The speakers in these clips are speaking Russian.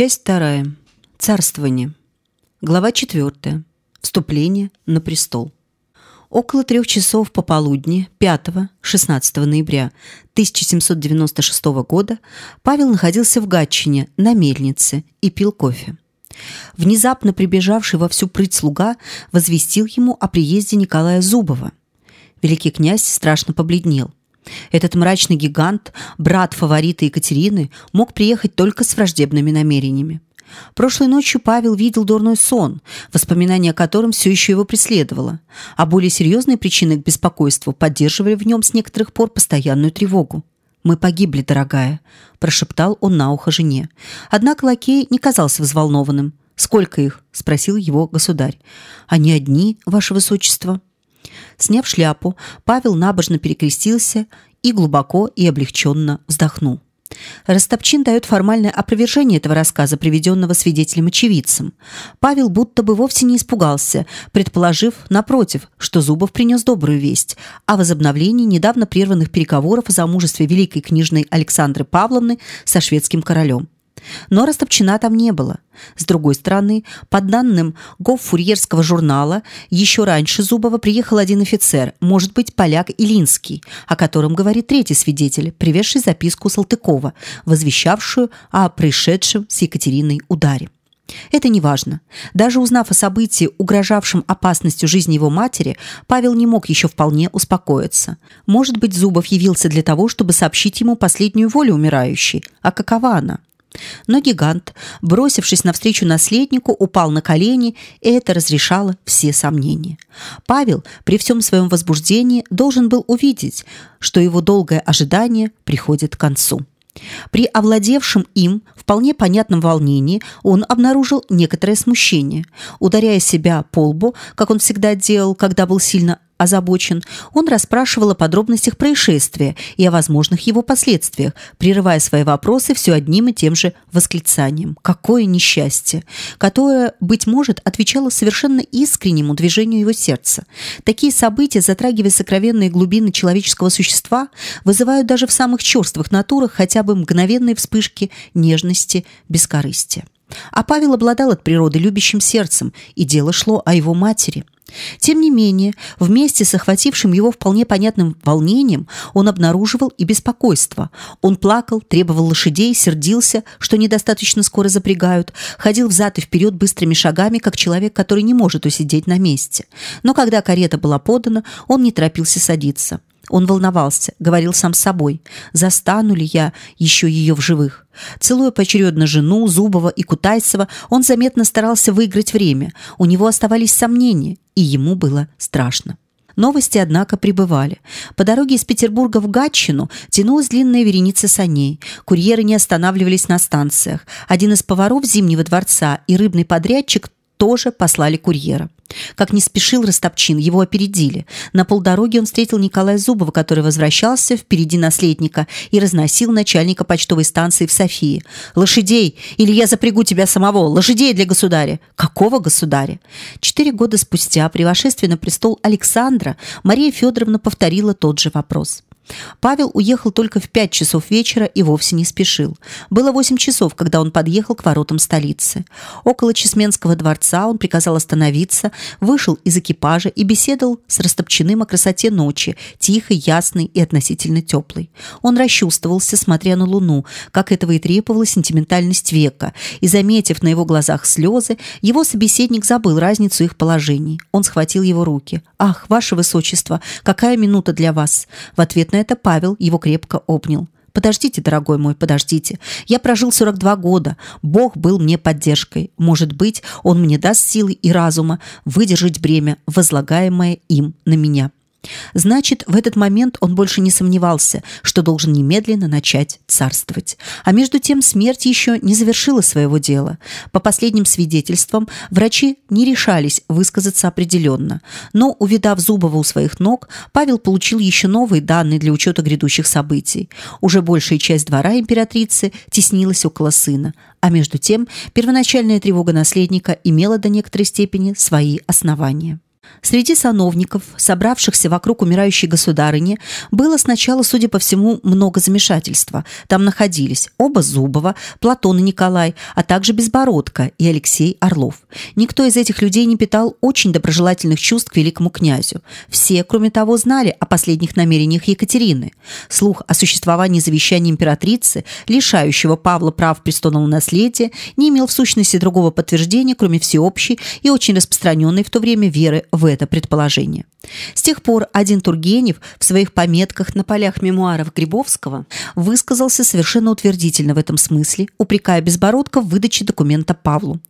Часть вторая. Царствование. Глава четвертая. Вступление на престол. Около трех часов пополудни 5-16 ноября 1796 года Павел находился в Гатчине на мельнице и пил кофе. Внезапно прибежавший во всю прыть слуга возвестил ему о приезде Николая Зубова. Великий князь страшно побледнел. Этот мрачный гигант, брат фаворита Екатерины, мог приехать только с враждебными намерениями. Прошлой ночью Павел видел дурной сон, воспоминание о котором все еще его преследовало, а более серьезные причины к беспокойству поддерживали в нем с некоторых пор постоянную тревогу. «Мы погибли, дорогая», – прошептал он на ухо жене. Однако лакей не казался взволнованным. «Сколько их?» – спросил его государь. «Они одни, ваше высочество». Сняв шляпу, Павел набожно перекрестился и глубоко и облегченно вздохнул. Растопчин дает формальное опровержение этого рассказа, приведенного свидетелем-очевидцем. Павел будто бы вовсе не испугался, предположив, напротив, что Зубов принес добрую весть о возобновлении недавно прерванных переговоров о замужестве великой княжны Александры Павловны со шведским королем. Но Растопчина там не было. С другой стороны, по данным Гоффурьерского журнала, еще раньше Зубова приехал один офицер, может быть, поляк Илинский, о котором говорит третий свидетель, привезший записку Салтыкова, возвещавшую о пришедшем с Екатериной ударе. Это не важно. Даже узнав о событии, угрожавшем опасностью жизни его матери, Павел не мог еще вполне успокоиться. Может быть, Зубов явился для того, чтобы сообщить ему последнюю волю умирающей. А какова она? Но гигант, бросившись навстречу наследнику, упал на колени, и это разрешало все сомнения. Павел при всем своем возбуждении должен был увидеть, что его долгое ожидание приходит к концу. При овладевшем им вполне понятном волнении он обнаружил некоторое смущение. Ударяя себя по лбу, как он всегда делал, когда был сильно озабочен, он расспрашивал о подробностях происшествия и о возможных его последствиях, прерывая свои вопросы все одним и тем же восклицанием. Какое несчастье! Которое, быть может, отвечало совершенно искреннему движению его сердца. Такие события, затрагивая сокровенные глубины человеческого существа, вызывают даже в самых черствых натурах хотя бы мгновенные вспышки нежности, бескорыстия. А Павел обладал от природы любящим сердцем, и дело шло о его матери – тем не менее, вместе с охватившим его вполне понятным волнением, он обнаруживал и беспокойство. Он плакал, требовал лошадей, сердился, что недостаточно скоро запрягают, ходил взад и вперед быстрыми шагами, как человек, который не может усидеть на месте. Но когда карета была подана, он не торопился садиться. Он волновался, говорил сам с собой, застану ли я еще ее в живых. Целуя поочередно жену, Зубова и Кутайцева, он заметно старался выиграть время. У него оставались сомнения, и ему было страшно. Новости, однако, прибывали. По дороге из Петербурга в Гатчину тянулась длинная вереница саней. Курьеры не останавливались на станциях. Один из поваров Зимнего дворца и рыбный подрядчик тоже послали курьера. Как не спешил Растопчин, его опередили. На полдороги он встретил Николая Зубова, который возвращался впереди наследника и разносил начальника почтовой станции в Софии. «Лошадей! Или я запрягу тебя самого! Лошадей для государя!» «Какого государя?» Четыре года спустя при вошествии на престол Александра Мария Федоровна повторила тот же вопрос. Павел уехал только в пять часов вечера и вовсе не спешил. Было восемь часов, когда он подъехал к воротам столицы. Около Чесменского дворца он приказал остановиться, вышел из экипажа и беседовал с Растопчиным о красоте ночи, тихой, ясной и относительно теплой. Он расчувствовался, смотря на луну, как этого и требовала сентиментальность века, и, заметив на его глазах слезы, его собеседник забыл разницу их положений. Он схватил его руки. «Ах, ваше высочество, какая минута для вас!» В ответ на это Павел его крепко обнял. Подождите, дорогой мой, подождите. Я прожил 42 года. Бог был мне поддержкой. Может быть, он мне даст силы и разума выдержать бремя, возлагаемое им на меня. Значит, в этот момент он больше не сомневался, что должен немедленно начать царствовать. А между тем смерть еще не завершила своего дела. По последним свидетельствам, врачи не решались высказаться определенно. Но, увидав Зубова у своих ног, Павел получил еще новые данные для учета грядущих событий. Уже большая часть двора императрицы теснилась около сына. А между тем, первоначальная тревога наследника имела до некоторой степени свои основания. Среди сановников, собравшихся вокруг умирающей государыни, было сначала, судя по всему, много замешательства. Там находились оба Зубова, Платон и Николай, а также Безбородко и Алексей Орлов. Никто из этих людей не питал очень доброжелательных чувств к великому князю. Все, кроме того, знали о последних намерениях Екатерины. Слух о существовании завещания императрицы, лишающего Павла прав престольного наследия, не имел в сущности другого подтверждения, кроме всеобщей и очень распространенной в то время веры в это предположение. С тех пор один Тургенев в своих пометках на полях мемуаров Грибовского высказался совершенно утвердительно в этом смысле, упрекая Безбородко в выдаче документа Павлу.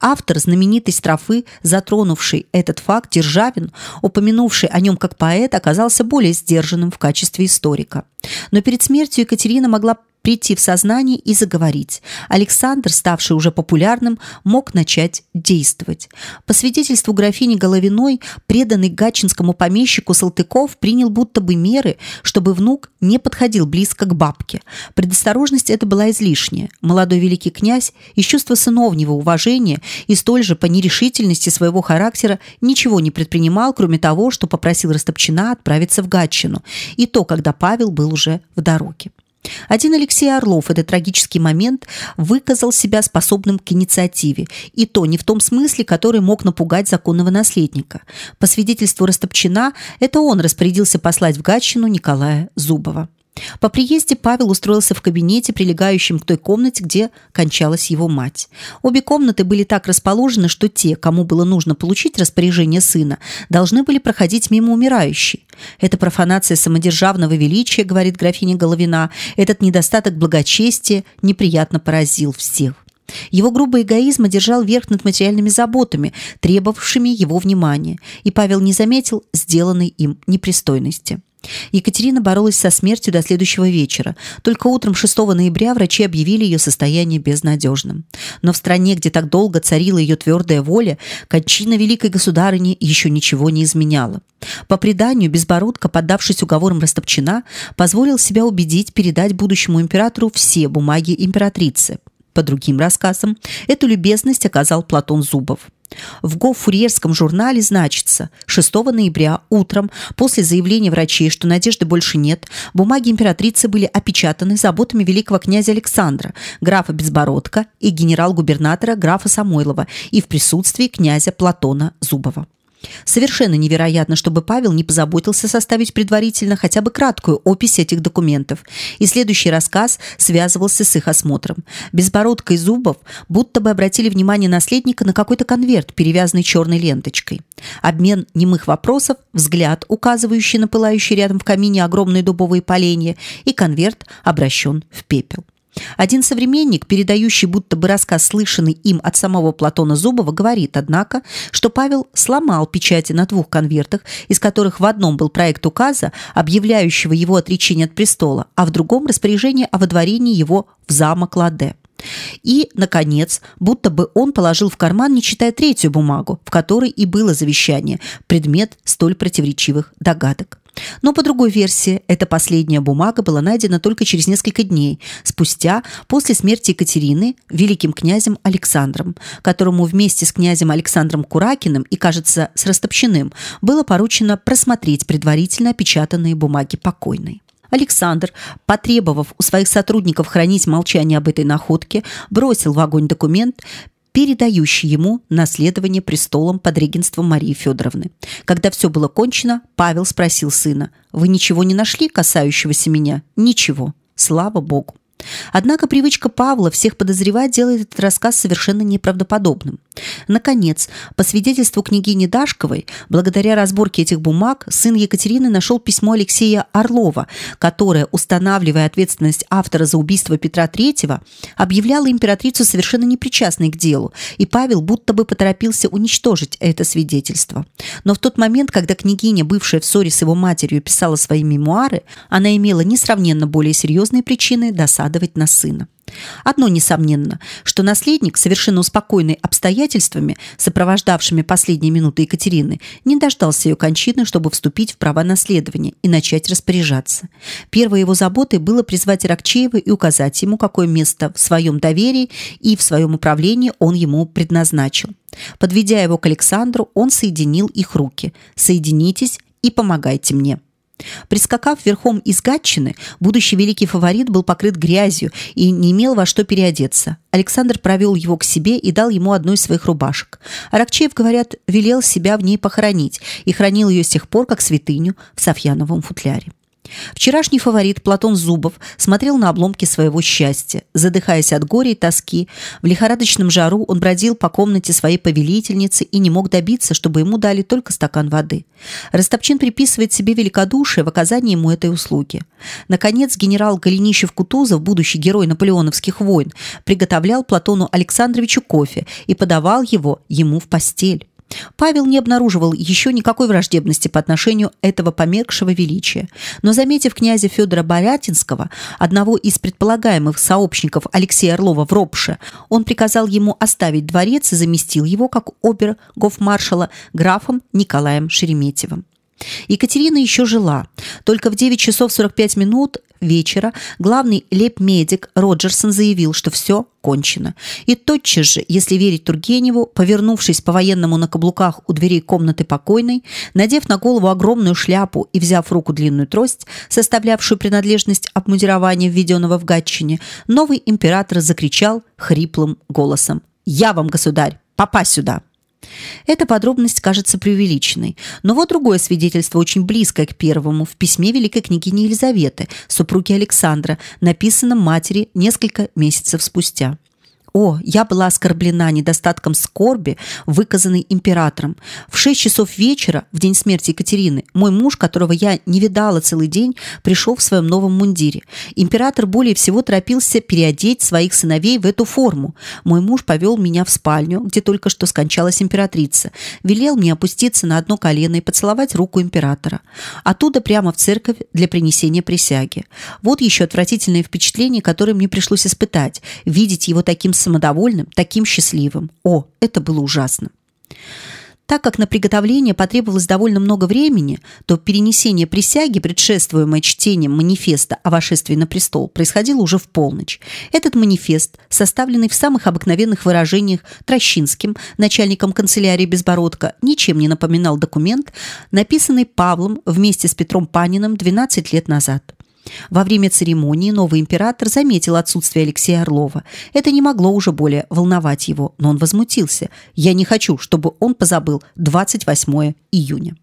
Автор знаменитой строфы, затронувший этот факт, Державин, упомянувший о нем как поэт, оказался более сдержанным в качестве историка. Но перед смертью Екатерина могла прийти в сознание и заговорить. Александр, ставший уже популярным, мог начать действовать. По свидетельству графини Головиной, преданный гатчинскому помещику Салтыков принял будто бы меры, чтобы внук не подходил близко к бабке. Предосторожность эта была излишняя. Молодой великий князь из чувства сыновнего уважения и столь же по нерешительности своего характера ничего не предпринимал, кроме того, что попросил Растопчина отправиться в Гатчину, и то, когда Павел был уже в дороге. Один Алексей Орлов этот трагический момент выказал себя способным к инициативе, и то не в том смысле, который мог напугать законного наследника. По свидетельству Растопчина, это он распорядился послать в Гатчину Николая Зубова. По приезде Павел устроился в кабинете, прилегающем к той комнате, где кончалась его мать. Обе комнаты были так расположены, что те, кому было нужно получить распоряжение сына, должны были проходить мимо умирающей. Эта профанация самодержавного величия, говорит графиня Головина, этот недостаток благочестия неприятно поразил всех. Его грубый эгоизм одержал верх над материальными заботами, требовавшими его внимания, и Павел не заметил сделанной им непристойности. Екатерина боролась со смертью до следующего вечера. Только утром 6 ноября врачи объявили ее состояние безнадежным. Но в стране, где так долго царила ее твердая воля, кончина великой государыни еще ничего не изменяла. По преданию, Безбородко, поддавшись уговорам Растопчина, позволил себя убедить передать будущему императору все бумаги императрицы. По другим рассказам, эту любезность оказал Платон Зубов. В Гофурьерском журнале значится 6 ноября утром после заявления врачей, что надежды больше нет, бумаги императрицы были опечатаны заботами великого князя Александра, графа Безбородка и генерал-губернатора графа Самойлова и в присутствии князя Платона Зубова. Совершенно невероятно, чтобы Павел не позаботился составить предварительно хотя бы краткую опись этих документов. И следующий рассказ связывался с их осмотром. Безбородка и Зубов будто бы обратили внимание наследника на какой-то конверт, перевязанный черной ленточкой. Обмен немых вопросов, взгляд, указывающий на пылающий рядом в камине огромные дубовые поленья, и конверт обращен в пепел. Один современник, передающий будто бы рассказ, слышанный им от самого Платона Зубова, говорит, однако, что Павел сломал печати на двух конвертах, из которых в одном был проект указа, объявляющего его отречение от престола, а в другом распоряжение о водворении его в замок Ладе. И, наконец, будто бы он положил в карман, не читая третью бумагу, в которой и было завещание, предмет столь противоречивых догадок. Но по другой версии, эта последняя бумага была найдена только через несколько дней, спустя, после смерти Екатерины, великим князем Александром, которому вместе с князем Александром Куракиным и, кажется, с Растопчиным было поручено просмотреть предварительно опечатанные бумаги покойной. Александр, потребовав у своих сотрудников хранить молчание об этой находке, бросил в огонь документ, передающий ему наследование престолом под регенством Марии Федоровны. Когда все было кончено, Павел спросил сына, «Вы ничего не нашли, касающегося меня?» «Ничего. Слава Богу». Однако привычка Павла всех подозревать делает этот рассказ совершенно неправдоподобным. Наконец, по свидетельству княгини Дашковой, благодаря разборке этих бумаг, сын Екатерины нашел письмо Алексея Орлова, которое, устанавливая ответственность автора за убийство Петра III, объявляло императрицу совершенно непричастной к делу, и Павел будто бы поторопился уничтожить это свидетельство. Но в тот момент, когда княгиня, бывшая в ссоре с его матерью, писала свои мемуары, она имела несравненно более серьезные причины досадовать на сына. Одно несомненно, что наследник, совершенно успокоенный обстоятельствами, сопровождавшими последние минуты Екатерины, не дождался ее кончины, чтобы вступить в права наследования и начать распоряжаться. Первой его заботой было призвать Рокчеева и указать ему, какое место в своем доверии и в своем управлении он ему предназначил. Подведя его к Александру, он соединил их руки. «Соединитесь и помогайте мне». Прискакав верхом из Гатчины, будущий великий фаворит был покрыт грязью и не имел во что переодеться. Александр провел его к себе и дал ему одну из своих рубашек. Аракчеев, говорят, велел себя в ней похоронить и хранил ее с тех пор, как святыню в Софьяновом футляре. Вчерашний фаворит Платон Зубов смотрел на обломки своего счастья. Задыхаясь от горя и тоски, в лихорадочном жару он бродил по комнате своей повелительницы и не мог добиться, чтобы ему дали только стакан воды. Растопчин приписывает себе великодушие в оказании ему этой услуги. Наконец, генерал Голенищев-Кутузов, будущий герой наполеоновских войн, приготовлял Платону Александровичу кофе и подавал его ему в постель. Павел не обнаруживал еще никакой враждебности по отношению этого померкшего величия, но заметив князя Федора Борятинского, одного из предполагаемых сообщников Алексея Орлова в Ропше, он приказал ему оставить дворец и заместил его как обер-гофмаршала графом Николаем Шереметьевым. Екатерина еще жила. Только в 9 часов 45 минут вечера главный лейб-медик Роджерсон заявил, что все кончено. И тотчас же, если верить Тургеневу, повернувшись по-военному на каблуках у дверей комнаты покойной, надев на голову огромную шляпу и взяв в руку длинную трость, составлявшую принадлежность обмундирования, введенного в Гатчине, новый император закричал хриплым голосом «Я вам, государь, попасть сюда!» Эта подробность кажется преувеличенной, но вот другое свидетельство, очень близкое к первому, в письме великой княгини Елизаветы, супруги Александра, написанном матери несколько месяцев спустя. О, я была оскорблена недостатком скорби, выказанной императором. В шесть часов вечера, в день смерти Екатерины, мой муж, которого я не видала целый день, пришел в своем новом мундире. Император более всего торопился переодеть своих сыновей в эту форму. Мой муж повел меня в спальню, где только что скончалась императрица, велел мне опуститься на одно колено и поцеловать руку императора. Оттуда прямо в церковь для принесения присяги. Вот еще отвратительное впечатление, которое мне пришлось испытать. Видеть его таким самодовольным, таким счастливым. О, это было ужасно. Так как на приготовление потребовалось довольно много времени, то перенесение присяги, предшествуемое чтением манифеста о вошествии на престол, происходило уже в полночь. Этот манифест, составленный в самых обыкновенных выражениях Трощинским, начальником канцелярии Безбородко, ничем не напоминал документ, написанный Павлом вместе с Петром Паниным 12 лет назад. Во время церемонии новый император заметил отсутствие Алексея Орлова. Это не могло уже более волновать его, но он возмутился. «Я не хочу, чтобы он позабыл 28 июня».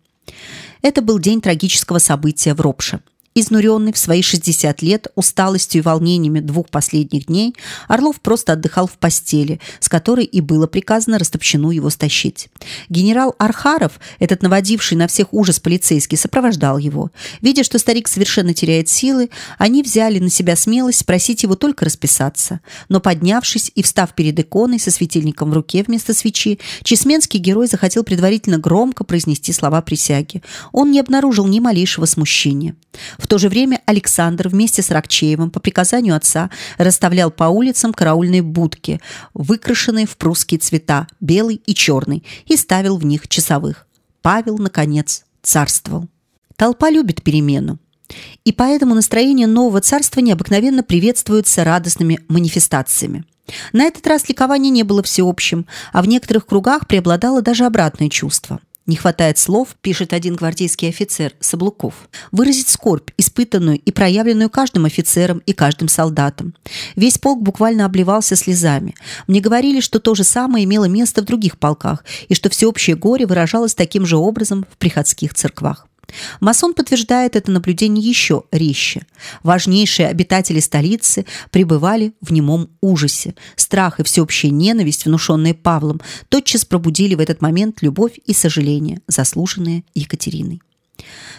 Это был день трагического события в Ропше. Изнуренный в свои 60 лет усталостью и волнениями двух последних дней, Орлов просто отдыхал в постели, с которой и было приказано Растопчину его стащить. Генерал Архаров, этот наводивший на всех ужас полицейский, сопровождал его. Видя, что старик совершенно теряет силы, они взяли на себя смелость просить его только расписаться. Но поднявшись и встав перед иконой со светильником в руке вместо свечи, чесменский герой захотел предварительно громко произнести слова присяги. Он не обнаружил ни малейшего смущения. В то же время Александр вместе с Рокчеевым по приказанию отца расставлял по улицам караульные будки, выкрашенные в прусские цвета, белый и черный, и ставил в них часовых. Павел, наконец, царствовал. Толпа любит перемену. И поэтому настроение нового царства необыкновенно приветствуется радостными манифестациями. На этот раз ликование не было всеобщим, а в некоторых кругах преобладало даже обратное чувство – не хватает слов, пишет один гвардейский офицер Соблуков, выразить скорбь, испытанную и проявленную каждым офицером и каждым солдатом. Весь полк буквально обливался слезами. Мне говорили, что то же самое имело место в других полках и что всеобщее горе выражалось таким же образом в приходских церквах. Масон подтверждает это наблюдение еще резче. Важнейшие обитатели столицы пребывали в немом ужасе. Страх и всеобщая ненависть, внушенные Павлом, тотчас пробудили в этот момент любовь и сожаление, заслуженные Екатериной.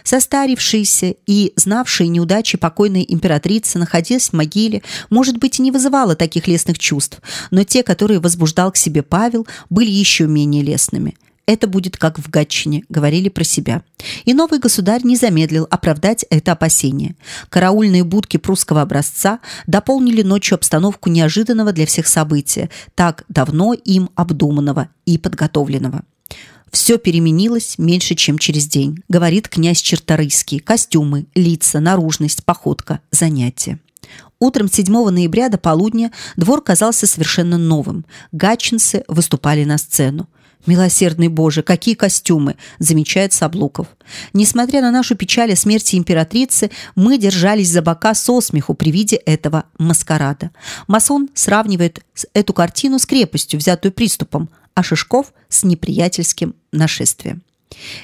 Состарившаяся и знавшая неудачи покойная императрица, находясь в могиле, может быть, и не вызывала таких лестных чувств, но те, которые возбуждал к себе Павел, были еще менее лестными – Это будет как в Гатчине, говорили про себя. И новый государь не замедлил оправдать это опасение. Караульные будки прусского образца дополнили ночью обстановку неожиданного для всех события, так давно им обдуманного и подготовленного. Все переменилось меньше, чем через день, говорит князь Черторийский. Костюмы, лица, наружность, походка, занятия. Утром 7 ноября до полудня двор казался совершенно новым. Гатчинцы выступали на сцену. Милосердный Боже, какие костюмы, замечает Саблуков. Несмотря на нашу печаль о смерти императрицы, мы держались за бока со смеху при виде этого маскарада. Масон сравнивает эту картину с крепостью, взятую приступом, а Шишков с неприятельским нашествием.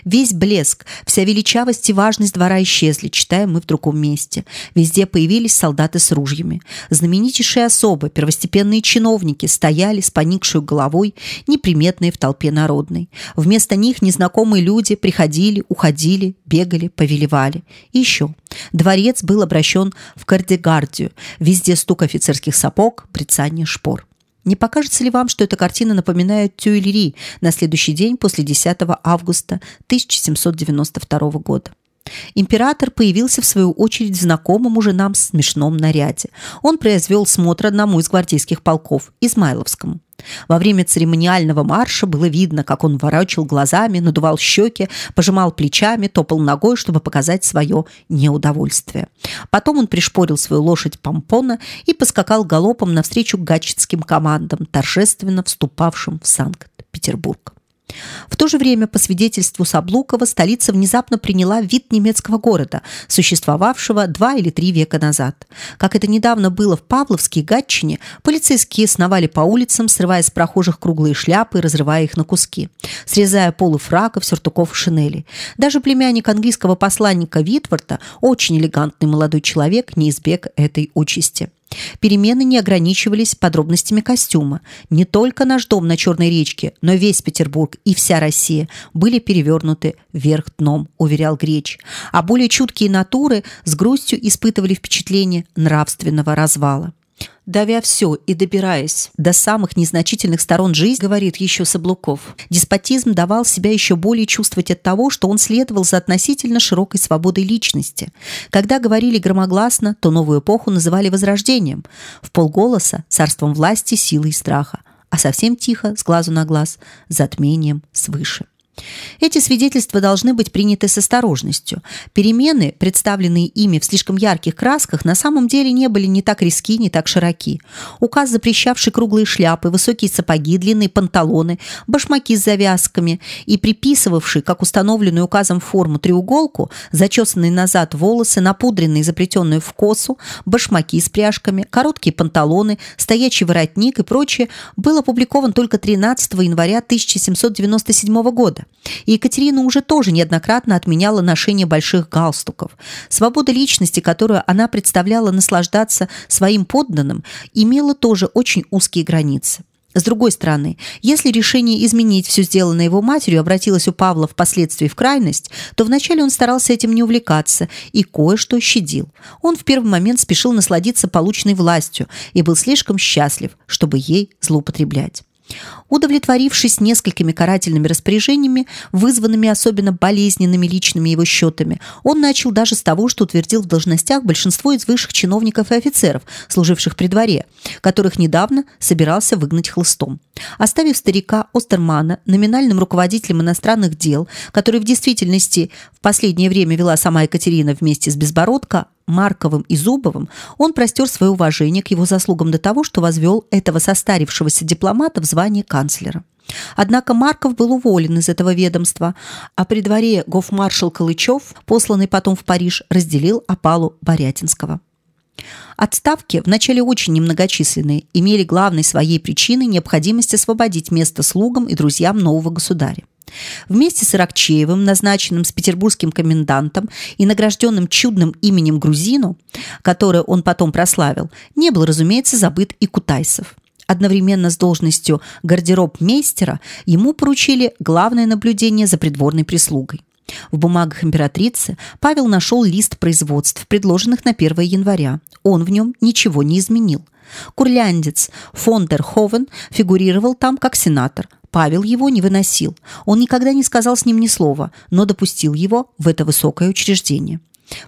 Весь блеск, вся величавость и важность двора исчезли, читаем мы в другом месте. Везде появились солдаты с ружьями. Знаменитейшие особы, первостепенные чиновники стояли с поникшей головой, неприметные в толпе народной. Вместо них незнакомые люди приходили, уходили, бегали, повелевали. И еще. Дворец был обращен в кардегардию. Везде стук офицерских сапог, брецание шпор. Не покажется ли вам, что эта картина напоминает Тюильри на следующий день после 10 августа 1792 года? Император появился в свою очередь в знакомом уже нам смешном наряде. Он произвел смотр одному из гвардейских полков, Измайловскому. Во время церемониального марша было видно, как он ворочал глазами, надувал щеки, пожимал плечами, топал ногой, чтобы показать свое неудовольствие. Потом он пришпорил свою лошадь помпона и поскакал галопом навстречу гатчинским командам, торжественно вступавшим в Санкт-Петербург. В то же время, по свидетельству Саблукова, столица внезапно приняла вид немецкого города, существовавшего два или три века назад. Как это недавно было в Павловске и Гатчине, полицейские сновали по улицам, срывая с прохожих круглые шляпы и разрывая их на куски, срезая полы фраков, сюртуков и шинелей. Даже племянник английского посланника Витворта, очень элегантный молодой человек, не избег этой участи. Перемены не ограничивались подробностями костюма. Не только наш дом на Черной речке, но весь Петербург и вся Россия были перевернуты вверх дном, уверял Греч. А более чуткие натуры с грустью испытывали впечатление нравственного развала давя все и добираясь до самых незначительных сторон жизни, говорит еще Соблуков, деспотизм давал себя еще более чувствовать от того, что он следовал за относительно широкой свободой личности. Когда говорили громогласно, то новую эпоху называли возрождением, в полголоса царством власти, силы и страха, а совсем тихо, с глазу на глаз, затмением свыше. Эти свидетельства должны быть приняты с осторожностью. Перемены, представленные ими в слишком ярких красках, на самом деле не были ни так резки, ни так широки. Указ, запрещавший круглые шляпы, высокие сапоги, длинные панталоны, башмаки с завязками и приписывавший, как установленную указом форму треуголку, зачесанные назад волосы, напудренные и заплетенные в косу, башмаки с пряжками, короткие панталоны, стоячий воротник и прочее, был опубликован только 13 января 1797 года. И Екатерина уже тоже неоднократно отменяла ношение больших галстуков. Свобода личности, которую она представляла наслаждаться своим подданным, имела тоже очень узкие границы. С другой стороны, если решение изменить все сделанное его матерью обратилось у Павла впоследствии в крайность, то вначале он старался этим не увлекаться и кое-что щадил. Он в первый момент спешил насладиться полученной властью и был слишком счастлив, чтобы ей злоупотреблять. Удовлетворившись несколькими карательными распоряжениями, вызванными особенно болезненными личными его счетами, он начал даже с того, что утвердил в должностях большинство из высших чиновников и офицеров, служивших при дворе, которых недавно собирался выгнать хлыстом. Оставив старика Остермана номинальным руководителем иностранных дел, который в действительности в последнее время вела сама Екатерина вместе с Безбородко, Марковым и Зубовым, он простер свое уважение к его заслугам до того, что возвел этого состарившегося дипломата в звание канцлера. Однако Марков был уволен из этого ведомства, а при дворе гофмаршал Калычев, посланный потом в Париж, разделил опалу Борятинского. Отставки, вначале очень немногочисленные, имели главной своей причиной необходимость освободить место слугам и друзьям нового государя. Вместе с Иракчеевым, назначенным с петербургским комендантом и награжденным чудным именем Грузину, которое он потом прославил, не был, разумеется, забыт и Кутайсов. Одновременно с должностью гардероб-мейстера ему поручили главное наблюдение за придворной прислугой. В бумагах императрицы Павел нашел лист производств, предложенных на 1 января. Он в нем ничего не изменил – Курляндец фон дер Ховен фигурировал там как сенатор. Павел его не выносил. Он никогда не сказал с ним ни слова, но допустил его в это высокое учреждение.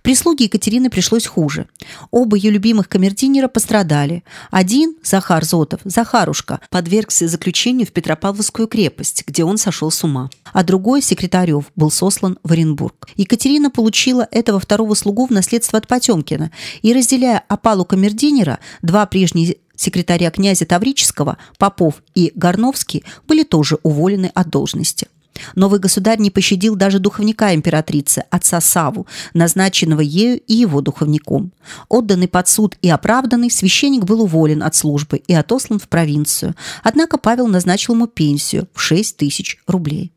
Прислуге Екатерины пришлось хуже. Оба ее любимых камердинера пострадали. Один, Захар Зотов, Захарушка, подвергся заключению в Петропавловскую крепость, где он сошел с ума. А другой, Секретарев, был сослан в Оренбург. Екатерина получила этого второго слугу в наследство от Потемкина. И, разделяя опалу камердинера, два прежние секретаря князя Таврического, Попов и Горновский, были тоже уволены от должности. Новый государь не пощадил даже духовника императрицы, отца Саву, назначенного ею и его духовником. Отданный под суд и оправданный, священник был уволен от службы и отослан в провинцию. Однако Павел назначил ему пенсию в 6 тысяч рублей.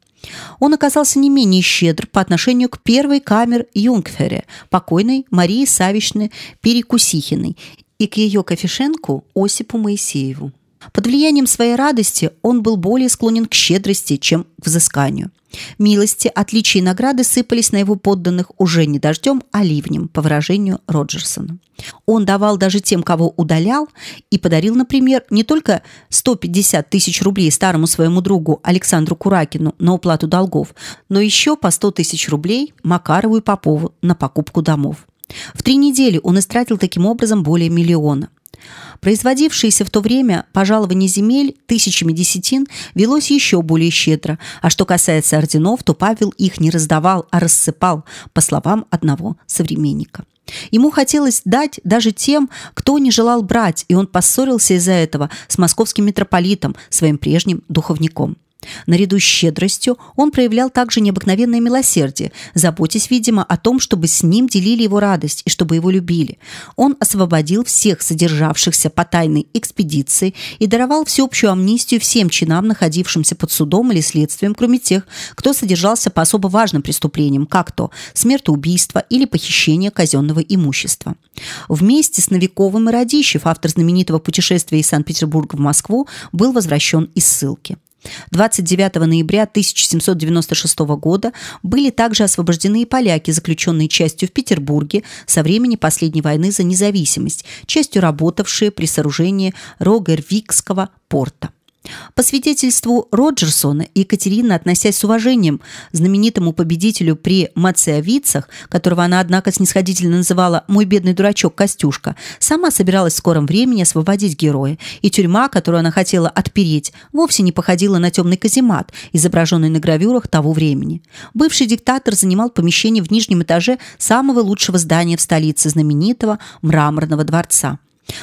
Он оказался не менее щедр по отношению к первой камер Юнгфере, покойной Марии Савичны Перекусихиной, и к ее кофешенку Осипу Моисееву. Под влиянием своей радости он был более склонен к щедрости, чем к взысканию. Милости, отличия и награды сыпались на его подданных уже не дождем, а ливнем, по выражению Роджерсона. Он давал даже тем, кого удалял, и подарил, например, не только 150 тысяч рублей старому своему другу Александру Куракину на уплату долгов, но еще по 100 тысяч рублей Макарову и Попову на покупку домов. В три недели он истратил таким образом более миллиона – Производившееся в то время пожалование земель тысячами десятин велось еще более щедро, а что касается орденов, то Павел их не раздавал, а рассыпал, по словам одного современника. Ему хотелось дать даже тем, кто не желал брать, и он поссорился из-за этого с московским митрополитом, своим прежним духовником. Наряду с щедростью он проявлял также необыкновенное милосердие, заботясь, видимо, о том, чтобы с ним делили его радость и чтобы его любили. Он освободил всех содержавшихся по тайной экспедиции и даровал всеобщую амнистию всем чинам, находившимся под судом или следствием, кроме тех, кто содержался по особо важным преступлениям, как то смертоубийство или похищение казенного имущества. Вместе с Новиковым и Радищев, автор знаменитого путешествия из Санкт-Петербурга в Москву, был возвращен из ссылки. 29 ноября 1796 года были также освобождены и поляки, заключенные частью в Петербурге со времени последней войны за независимость, частью работавшие при сооружении Рогервикского порта. По свидетельству Роджерсона, Екатерина, относясь с уважением знаменитому победителю при Мациовицах, которого она, однако, снисходительно называла «мой бедный дурачок Костюшка», сама собиралась в скором времени освободить героя, и тюрьма, которую она хотела отпереть, вовсе не походила на темный каземат, изображенный на гравюрах того времени. Бывший диктатор занимал помещение в нижнем этаже самого лучшего здания в столице знаменитого мраморного дворца.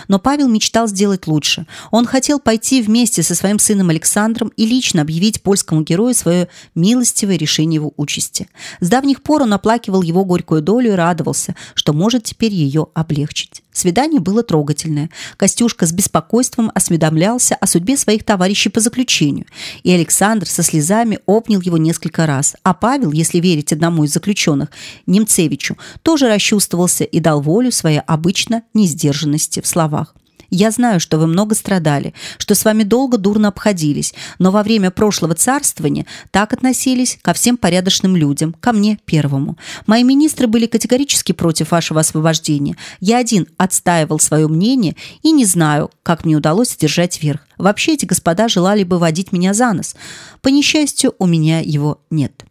Но Павел мечтал сделать лучше. Он хотел пойти вместе со своим сыном Александром и лично объявить польскому герою свое милостивое решение его участи. С давних пор он оплакивал его горькую долю и радовался, что может теперь ее облегчить. Свидание было трогательное. Костюшка с беспокойством осведомлялся о судьбе своих товарищей по заключению, и Александр со слезами обнял его несколько раз. А Павел, если верить одному из заключенных, Немцевичу, тоже расчувствовался и дал волю своей обычно несдержанности в словах. Я знаю, что вы много страдали, что с вами долго дурно обходились, но во время прошлого царствования так относились ко всем порядочным людям, ко мне первому. Мои министры были категорически против вашего освобождения. Я один отстаивал свое мнение и не знаю, как мне удалось держать верх. Вообще эти господа желали бы водить меня за нос. По несчастью, у меня его нет.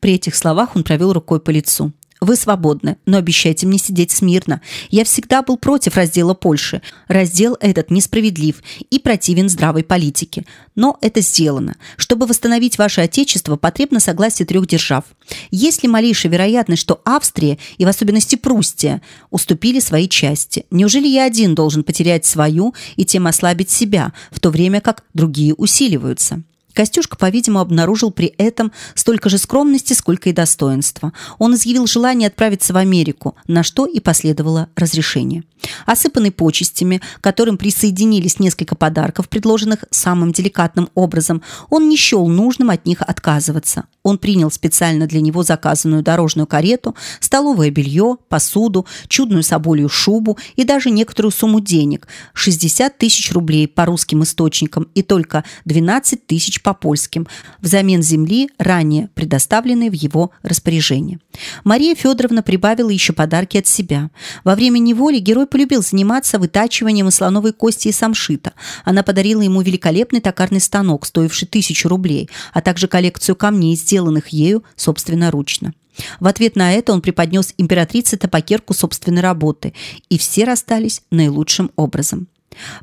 При этих словах он провел рукой по лицу. Вы свободны, но обещайте мне сидеть смирно. Я всегда был против раздела Польши. Раздел этот несправедлив и противен здравой политике. Но это сделано. Чтобы восстановить ваше отечество, потребно согласие трех держав. Есть ли малейшая вероятность, что Австрия и в особенности Пруссия уступили свои части? Неужели я один должен потерять свою и тем ослабить себя, в то время как другие усиливаются? Костюшка, по-видимому, обнаружил при этом столько же скромности, сколько и достоинства. Он изъявил желание отправиться в Америку, на что и последовало разрешение. Осыпанный почестями, которым присоединились несколько подарков, предложенных самым деликатным образом, он не счел нужным от них отказываться. Он принял специально для него заказанную дорожную карету, столовое белье, посуду, чудную соболью шубу и даже некоторую сумму денег – 60 тысяч рублей по русским источникам и только 12 тысяч по польским взамен земли, ранее предоставленной в его распоряжение. Мария Федоровна прибавила еще подарки от себя. Во время неволи герой полюбил заниматься вытачиванием слоновой кости и самшита. Она подарила ему великолепный токарный станок, стоивший тысячу рублей, а также коллекцию камней, сделанных ею собственноручно. В ответ на это он преподнес императрице табакерку собственной работы, и все расстались наилучшим образом.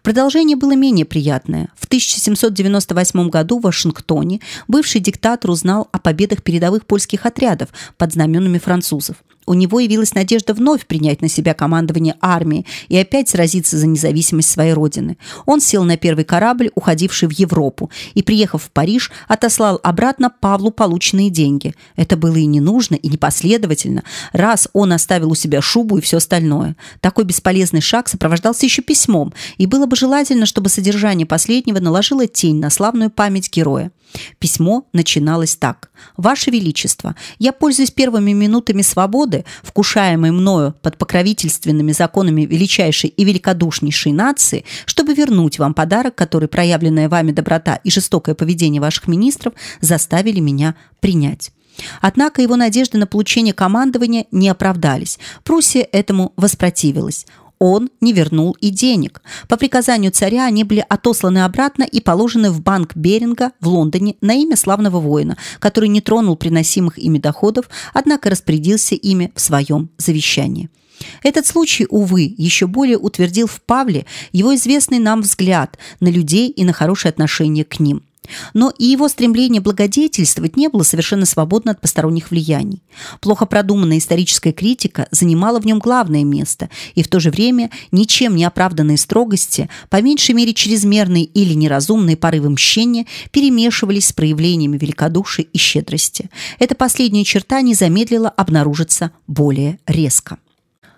Продолжение было менее приятное. В 1798 году в Вашингтоне бывший диктатор узнал о победах передовых польских отрядов под знаменами французов. У него явилась надежда вновь принять на себя командование армией и опять сразиться за независимость своей родины. Он сел на первый корабль, уходивший в Европу, и, приехав в Париж, отослал обратно Павлу полученные деньги. Это было и не нужно, и непоследовательно, раз он оставил у себя шубу и все остальное. Такой бесполезный шаг сопровождался еще письмом, и было бы желательно, чтобы содержание последнего наложило тень на славную память героя. Письмо начиналось так. «Ваше Величество, я пользуюсь первыми минутами свободы, вкушаемой мною под покровительственными законами величайшей и великодушнейшей нации, чтобы вернуть вам подарок, который проявленная вами доброта и жестокое поведение ваших министров заставили меня принять». Однако его надежды на получение командования не оправдались. Пруссия этому воспротивилась он не вернул и денег. По приказанию царя они были отосланы обратно и положены в банк Беринга в Лондоне на имя славного воина, который не тронул приносимых ими доходов, однако распорядился ими в своем завещании. Этот случай, увы, еще более утвердил в Павле его известный нам взгляд на людей и на хорошее отношение к ним – но и его стремление благодетельствовать не было совершенно свободно от посторонних влияний. Плохо продуманная историческая критика занимала в нем главное место, и в то же время ничем не оправданные строгости, по меньшей мере чрезмерные или неразумные порывы мщения, перемешивались с проявлениями великодушия и щедрости. Эта последняя черта не замедлила обнаружиться более резко.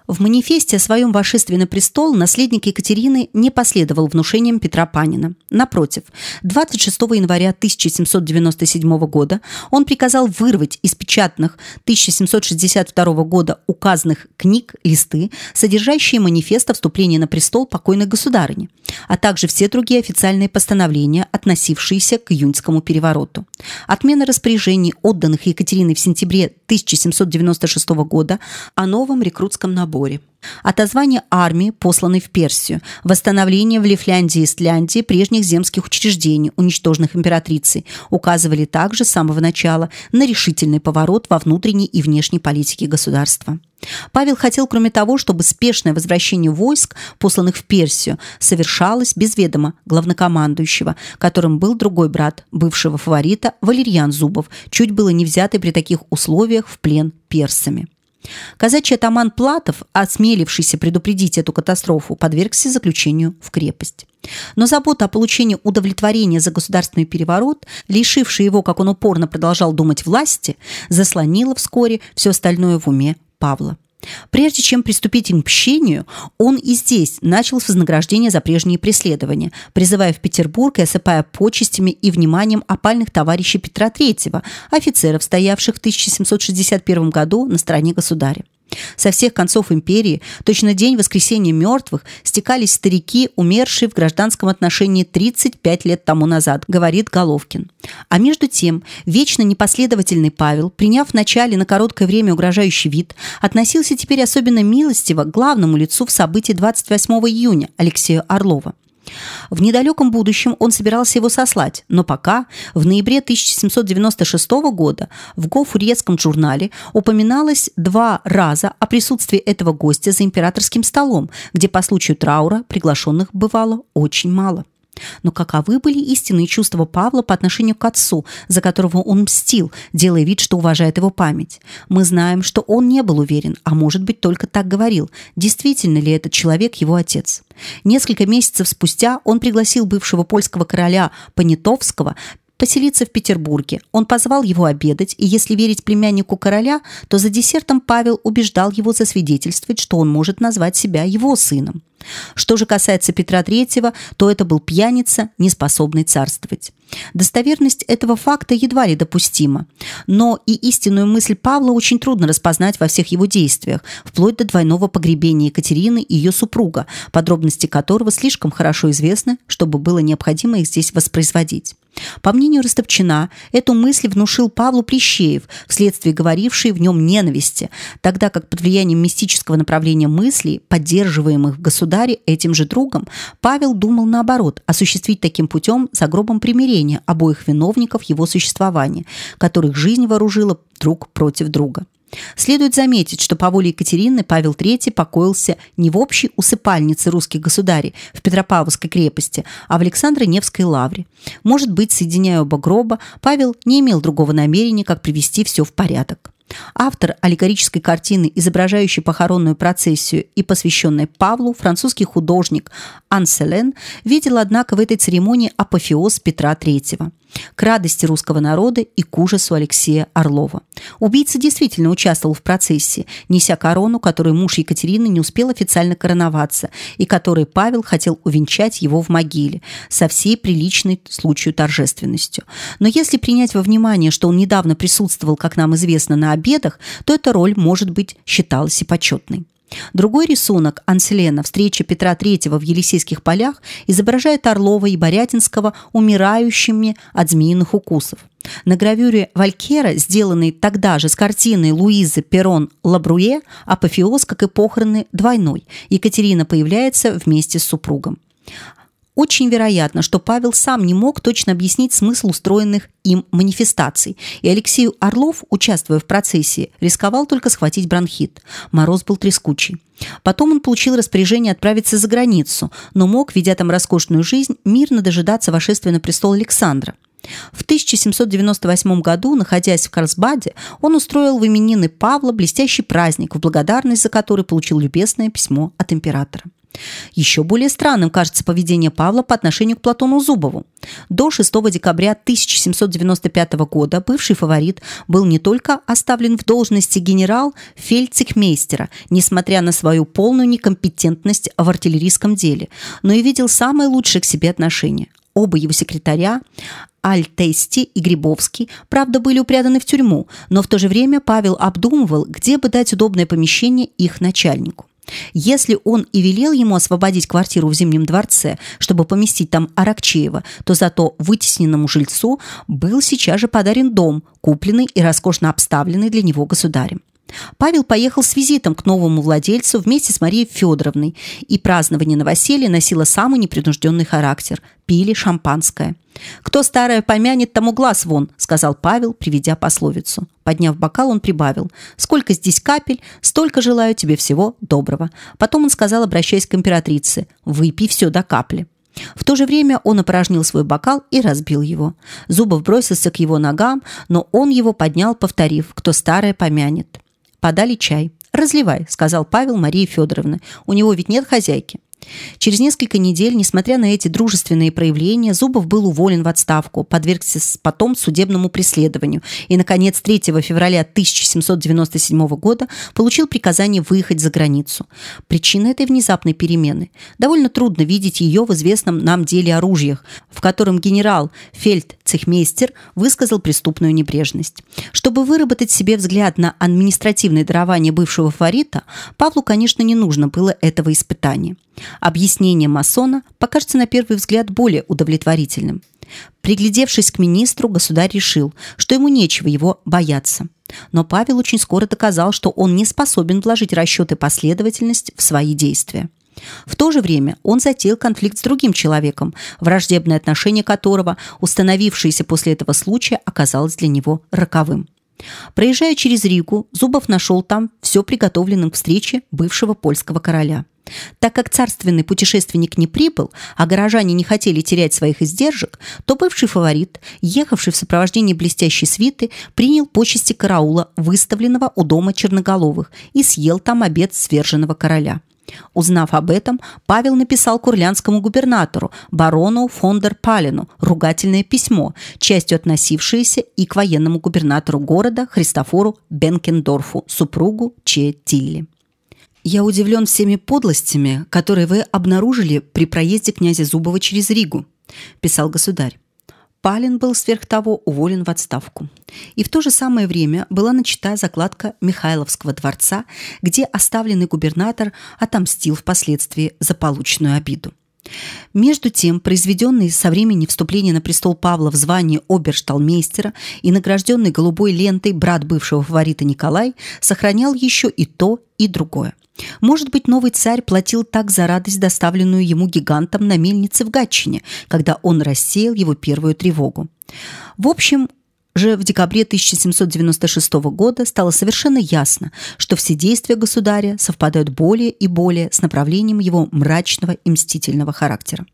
В манифесте о своем вошествии на престол наследник Екатерины не последовал внушениям Петра Панина. Напротив, 26 января 1797 года он приказал вырвать из печатных 1762 года указанных книг листы, содержащие манифест о вступлении на престол покойной государыни, а также все другие официальные постановления, относившиеся к июньскому перевороту. Отмена распоряжений, отданных Екатериной в сентябре 1796 года о новом рекрутском наборе. Отозвание армии, посланной в Персию, восстановление в Лифляндии и Стляндии прежних земских учреждений, уничтоженных императрицей, указывали также с самого начала на решительный поворот во внутренней и внешней политике государства. Павел хотел, кроме того, чтобы спешное возвращение войск, посланных в Персию, совершалось без ведома главнокомандующего, которым был другой брат бывшего фаворита Валерьян Зубов, чуть было не взятый при таких условиях в плен персами. Казачий атаман Платов, осмелившийся предупредить эту катастрофу, подвергся заключению в крепость. Но забота о получении удовлетворения за государственный переворот, лишивший его, как он упорно продолжал думать, власти, заслонила вскоре все остальное в уме Павла. Прежде чем приступить к мщению, он и здесь начал с вознаграждения за прежние преследования, призывая в Петербург и осыпая почестями и вниманием опальных товарищей Петра III, офицеров, стоявших в 1761 году на стороне государя. Со всех концов империи, точно день воскресения мертвых, стекались старики, умершие в гражданском отношении 35 лет тому назад, говорит Головкин. А между тем, вечно непоследовательный Павел, приняв вначале на короткое время угрожающий вид, относился теперь особенно милостиво к главному лицу в событии 28 июня Алексею Орлова. В недалеком будущем он собирался его сослать, но пока в ноябре 1796 года в Гофурецком журнале упоминалось два раза о присутствии этого гостя за императорским столом, где по случаю траура приглашенных бывало очень мало. Но каковы были истинные чувства Павла по отношению к отцу, за которого он мстил, делая вид, что уважает его память? Мы знаем, что он не был уверен, а может быть только так говорил, действительно ли этот человек его отец. Несколько месяцев спустя он пригласил бывшего польского короля Понятовского поселиться в Петербурге. Он позвал его обедать, и если верить племяннику короля, то за десертом Павел убеждал его засвидетельствовать, что он может назвать себя его сыном. Что же касается Петра III, то это был пьяница, неспособный царствовать. Достоверность этого факта едва ли допустима, но и истинную мысль Павла очень трудно распознать во всех его действиях, вплоть до двойного погребения Екатерины и ее супруга, подробности которого слишком хорошо известны, чтобы было необходимо их здесь воспроизводить. По мнению Ростовчина, эту мысль внушил Павлу Плещеев, вследствие говорившей в нем ненависти, тогда как под влиянием мистического направления мыслей, поддерживаемых в государе этим же другом, Павел думал наоборот осуществить таким путем за гробом примирения обоих виновников его существования, которых жизнь вооружила друг против друга. Следует заметить, что по воле Екатерины Павел III покоился не в общей усыпальнице русских государей в Петропавловской крепости, а в Александро-Невской лавре. Может быть, соединяя оба гроба, Павел не имел другого намерения, как привести все в порядок. Автор аллегорической картины, изображающей похоронную процессию и посвященной Павлу, французский художник Анселен, видел, однако, в этой церемонии апофеоз Петра III к радости русского народа и к ужасу Алексея Орлова. Убийца действительно участвовал в процессе, неся корону, которую муж Екатерины не успел официально короноваться и которой Павел хотел увенчать его в могиле со всей приличной случаю торжественностью. Но если принять во внимание, что он недавно присутствовал, как нам известно, на обедах, то эта роль, может быть, считалась и почетной. Другой рисунок Анселена «Встреча Петра III в Елисейских полях» изображает Орлова и Борятинского умирающими от змеиных укусов. На гравюре Валькера, сделанной тогда же с картиной Луизы Перрон Лабруе, апофеоз, как и похороны, двойной. Екатерина появляется вместе с супругом. Очень вероятно, что Павел сам не мог точно объяснить смысл устроенных им манифестаций, и Алексей Орлов, участвуя в процессе, рисковал только схватить бронхит. Мороз был трескучий. Потом он получил распоряжение отправиться за границу, но мог, ведя там роскошную жизнь, мирно дожидаться вошествия на престол Александра. В 1798 году, находясь в Карлсбаде, он устроил в именины Павла блестящий праздник, в благодарность за который получил любезное письмо от императора. Еще более странным кажется поведение Павла по отношению к Платону Зубову. До 6 декабря 1795 года бывший фаворит был не только оставлен в должности генерал-фельдцехмейстера, несмотря на свою полную некомпетентность в артиллерийском деле, но и видел самое лучшее к себе отношение. Оба его секретаря, Альтести и Грибовский, правда, были упрятаны в тюрьму, но в то же время Павел обдумывал, где бы дать удобное помещение их начальнику. Если он и велел ему освободить квартиру в Зимнем дворце, чтобы поместить там Аракчеева, то зато вытесненному жильцу был сейчас же подарен дом, купленный и роскошно обставленный для него государем. Павел поехал с визитом к новому владельцу вместе с Марией Федоровной, и празднование новоселья носило самый непринужденный характер. Пили шампанское. «Кто старое помянет, тому глаз вон», — сказал Павел, приведя пословицу. Подняв бокал, он прибавил. «Сколько здесь капель, столько желаю тебе всего доброго». Потом он сказал, обращаясь к императрице, «Выпей все до капли». В то же время он опорожнил свой бокал и разбил его. Зубов бросился к его ногам, но он его поднял, повторив, «Кто старое помянет». Подали чай. «Разливай», — сказал Павел Марии Федоровны. «У него ведь нет хозяйки». Через несколько недель, несмотря на эти дружественные проявления, Зубов был уволен в отставку, подвергся потом судебному преследованию и, наконец, 3 февраля 1797 года получил приказание выехать за границу. Причина этой внезапной перемены. Довольно трудно видеть ее в известном нам деле о ружьях, в котором генерал Фельдцехмейстер высказал преступную небрежность. Чтобы выработать себе взгляд на административное дарование бывшего фаворита, Павлу, конечно, не нужно было этого испытания. Объяснение масона покажется на первый взгляд более удовлетворительным. Приглядевшись к министру, государь решил, что ему нечего его бояться. Но Павел очень скоро доказал, что он не способен вложить расчеты последовательность в свои действия. В то же время он затеял конфликт с другим человеком, враждебное отношение которого, установившееся после этого случая, оказалось для него роковым. Проезжая через Ригу, Зубов нашел там все приготовленным к встрече бывшего польского короля. Так как царственный путешественник не прибыл, а горожане не хотели терять своих издержек, то бывший фаворит, ехавший в сопровождении блестящей свиты, принял почести караула, выставленного у дома черноголовых, и съел там обед сверженного короля. Узнав об этом, Павел написал курлянскому губернатору, барону Фондер Палину, ругательное письмо, частью относившееся и к военному губернатору города Христофору Бенкендорфу, супругу Че Тилли. Я удивлен всеми подлостями, которые вы обнаружили при проезде князя Зубова через Ригу, писал государь. Палин был сверх того уволен в отставку. И в то же самое время была начата закладка Михайловского дворца, где оставленный губернатор отомстил впоследствии за полученную обиду. Между тем, произведенный со времени вступления на престол Павла в звании обершталмейстера и награжденный голубой лентой брат бывшего фаворита Николай сохранял еще и то, и другое. Может быть, новый царь платил так за радость, доставленную ему гигантом на мельнице в Гатчине, когда он рассеял его первую тревогу. В общем, же в декабре 1796 года стало совершенно ясно, что все действия государя совпадают более и более с направлением его мрачного и мстительного характера.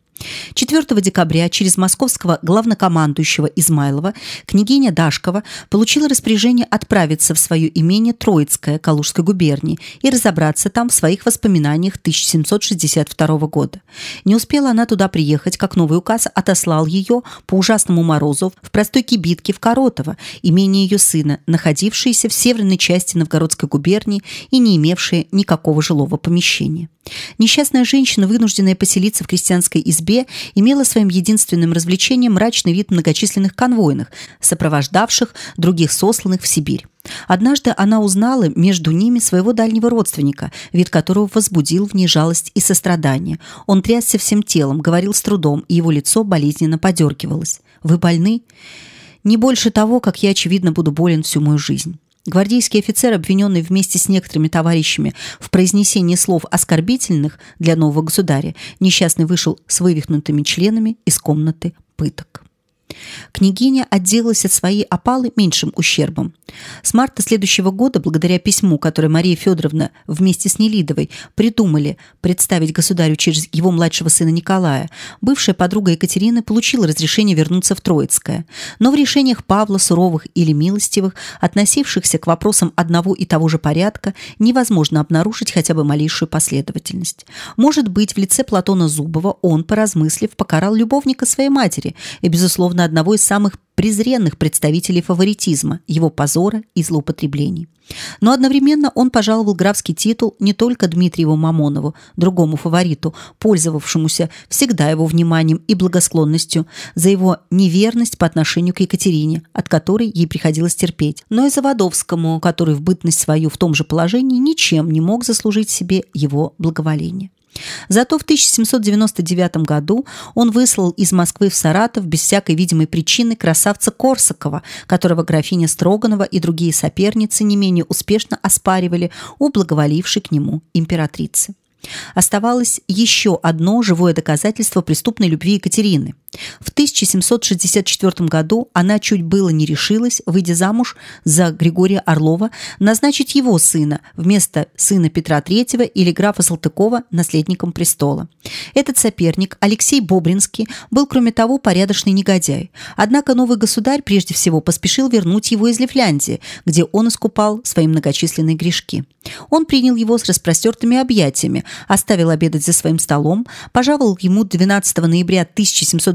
4 декабря через московского главнокомандующего Измайлова княгиня Дашкова получила распоряжение отправиться в свое имение Троицкое Калужской губернии и разобраться там в своих воспоминаниях 1762 года. Не успела она туда приехать, как новый указ отослал ее по ужасному морозу в простой кибитке в Коротово, имение ее сына, находившееся в северной части Новгородской губернии и не имевшее никакого жилого помещения. Несчастная женщина, вынужденная поселиться в крестьянской избе, имела своим единственным развлечением мрачный вид многочисленных конвойных, сопровождавших других сосланных в Сибирь. Однажды она узнала между ними своего дальнего родственника, вид которого возбудил в ней жалость и сострадание. Он трясся всем телом, говорил с трудом, и его лицо болезненно подергивалось. «Вы больны?» «Не больше того, как я, очевидно, буду болен всю мою жизнь». Гвардейский офицер, обвиненный вместе с некоторыми товарищами в произнесении слов оскорбительных для нового государя, несчастный вышел с вывихнутыми членами из комнаты пыток. Княгиня отделалась от своей опалы меньшим ущербом. С марта следующего года, благодаря письму, которое Мария Федоровна вместе с Нелидовой придумали представить государю через его младшего сына Николая, бывшая подруга Екатерины получила разрешение вернуться в Троицкое. Но в решениях Павла суровых или милостивых, относившихся к вопросам одного и того же порядка, невозможно обнаружить хотя бы малейшую последовательность. Может быть, в лице Платона Зубова он, поразмыслив, покарал любовника своей матери и, безусловно, одного из самых презренных представителей фаворитизма, его позора и злоупотреблений. Но одновременно он пожаловал графский титул не только Дмитриеву Мамонову, другому фавориту, пользовавшемуся всегда его вниманием и благосклонностью, за его неверность по отношению к Екатерине, от которой ей приходилось терпеть, но и Заводовскому, который в бытность свою в том же положении ничем не мог заслужить себе его благоволение. Зато в 1799 году он выслал из Москвы в Саратов без всякой видимой причины красавца Корсакова, которого графиня Строганова и другие соперницы не менее успешно оспаривали у благоволившей к нему императрицы. Оставалось еще одно живое доказательство преступной любви Екатерины. В 1764 году она чуть было не решилась, выйдя замуж за Григория Орлова, назначить его сына вместо сына Петра III или графа Салтыкова наследником престола. Этот соперник, Алексей Бобринский, был, кроме того, порядочный негодяй. Однако новый государь прежде всего поспешил вернуть его из Лифляндии, где он искупал свои многочисленные грешки. Он принял его с распростертыми объятиями, оставил обедать за своим столом, пожаловал ему 12 ноября